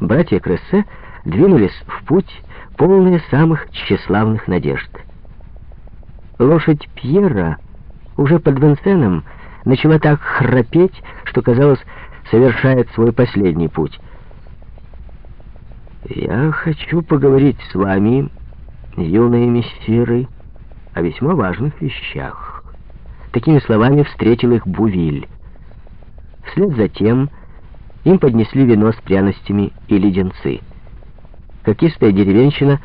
братья Крессе двинулись в путь, полные самых тщеславных надежд. Лошадь Пьера уже под Венсеном начала так храпеть, что, казалось, совершает свой последний путь. «Я хочу поговорить с вами, юные мессиры, о весьма важных вещах». Такими словами встретил их Бувиль. Вслед за тем им поднесли вино с пряностями и леденцы. Как истая деревенщина,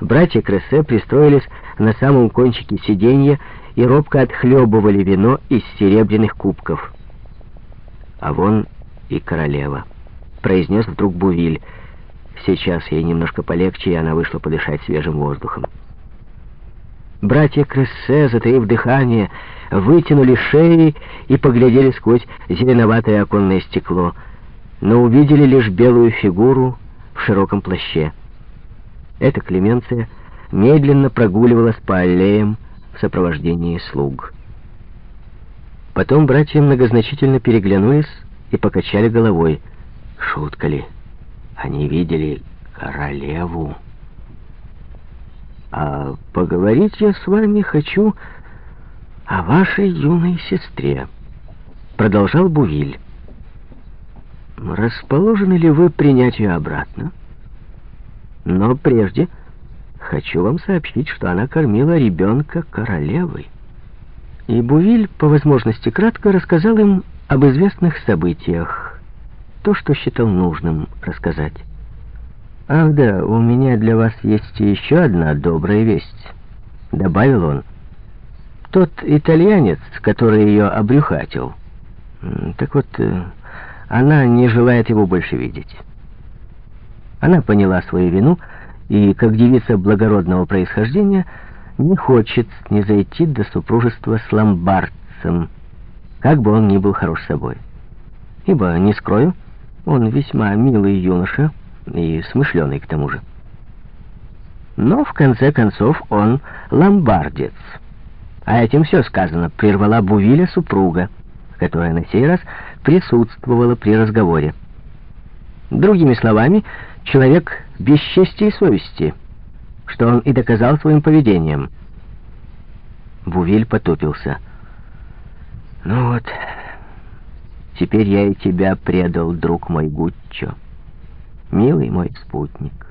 братья Крессе пристроились на самом кончике сиденья и робко отхлебывали вино из серебряных кубков. «А вон и королева», — произнес вдруг Бувиль. Сейчас ей немножко полегче, и она вышла подышать свежим воздухом. Братья Крессе, затаив дыхание, вытянули шеи и поглядели сквозь зеленоватое оконное стекло, но увидели лишь белую фигуру в широком плаще. Эта Клеменция медленно прогуливалась по аллеям в сопровождении слуг. Потом братья многозначительно переглянулись и покачали головой. Шутка ли? Они видели королеву. А поговорить я с вами хочу о вашей юной сестре, продолжал Бувиль. Расположены ли вы принять ее обратно? Но прежде хочу вам сообщить, что она кормила ребенка королевой. И Бувиль, по возможности, кратко рассказал им об известных событиях, то, что считал нужным рассказать. «Ах да, у меня для вас есть еще одна добрая весть», — добавил он. «Тот итальянец, который ее обрюхатил, так вот, э, она не желает его больше видеть». Она поняла свою вину и, как девица благородного происхождения, не хочет не зайти до супружества с ломбардцем, как бы он ни был хорош собой. Ибо, не скрою, он весьма милый юноша и смышленый к тому же. Но, в конце концов, он ломбардец. А этим все сказано, прервала Бувиля супруга, которая на сей раз присутствовала при разговоре. Другими словами, человек без чести и совести, что он и доказал своим поведением. Бувиль потупился. «Ну вот, теперь я и тебя предал, друг мой Гуччо, милый мой спутник.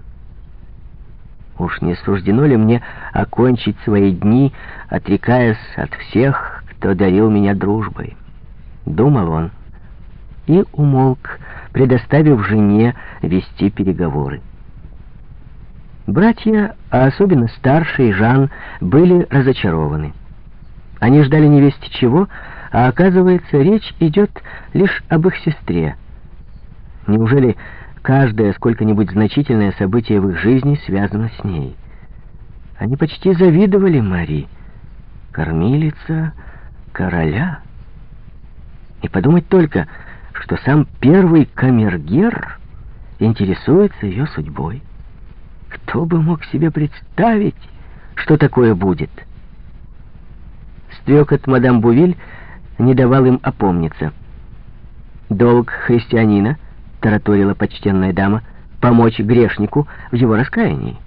Уж не суждено ли мне окончить свои дни, отрекаясь от всех, кто дарил меня дружбой?» Думал он и умолк, предоставив жене вести переговоры. Братья, а особенно старший Жан, были разочарованы. Они ждали невесть чего, а оказывается, речь идет лишь об их сестре. Неужели каждое сколько-нибудь значительное событие в их жизни связано с ней? Они почти завидовали Мари, кормилица короля. И подумать только — что сам первый камергер интересуется ее судьбой. Кто бы мог себе представить, что такое будет? Стрекот мадам Бувиль не давал им опомниться. «Долг христианина», — тараторила почтенная дама, — «помочь грешнику в его раскаянии.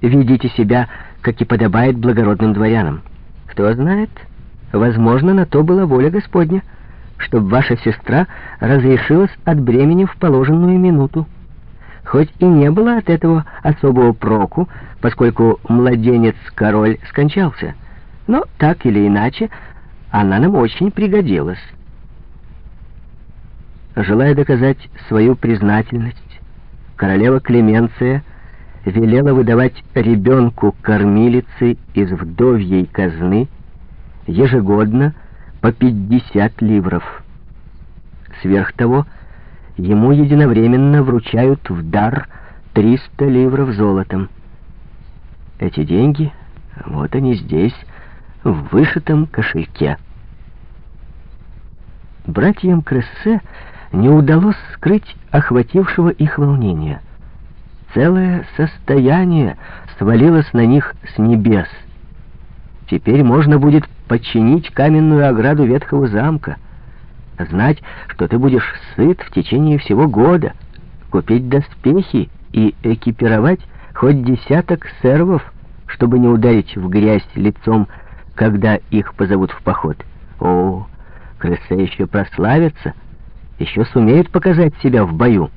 Ведите себя, как и подобает благородным дворянам. Кто знает, возможно, на то была воля Господня» чтобы ваша сестра разрешилась от бремени в положенную минуту. Хоть и не было от этого особого проку, поскольку младенец-король скончался, но так или иначе она нам очень пригодилась. Желая доказать свою признательность, королева Клеменция велела выдавать ребенку кормилицы из вдовьей казны ежегодно по 50 ливров. Сверх того, ему единовременно вручают в дар 300 ливров золотом. Эти деньги, вот они здесь, в вышитом кошельке. Братьям Крессе не удалось скрыть охватившего их волнения. Целое состояние свалилось на них с небес. Теперь можно будет подчинить каменную ограду ветхого замка, знать, что ты будешь сыт в течение всего года, купить доспехи и экипировать хоть десяток сервов, чтобы не ударить в грязь лицом, когда их позовут в поход. О, крысы еще прославятся, еще сумеют показать себя в бою.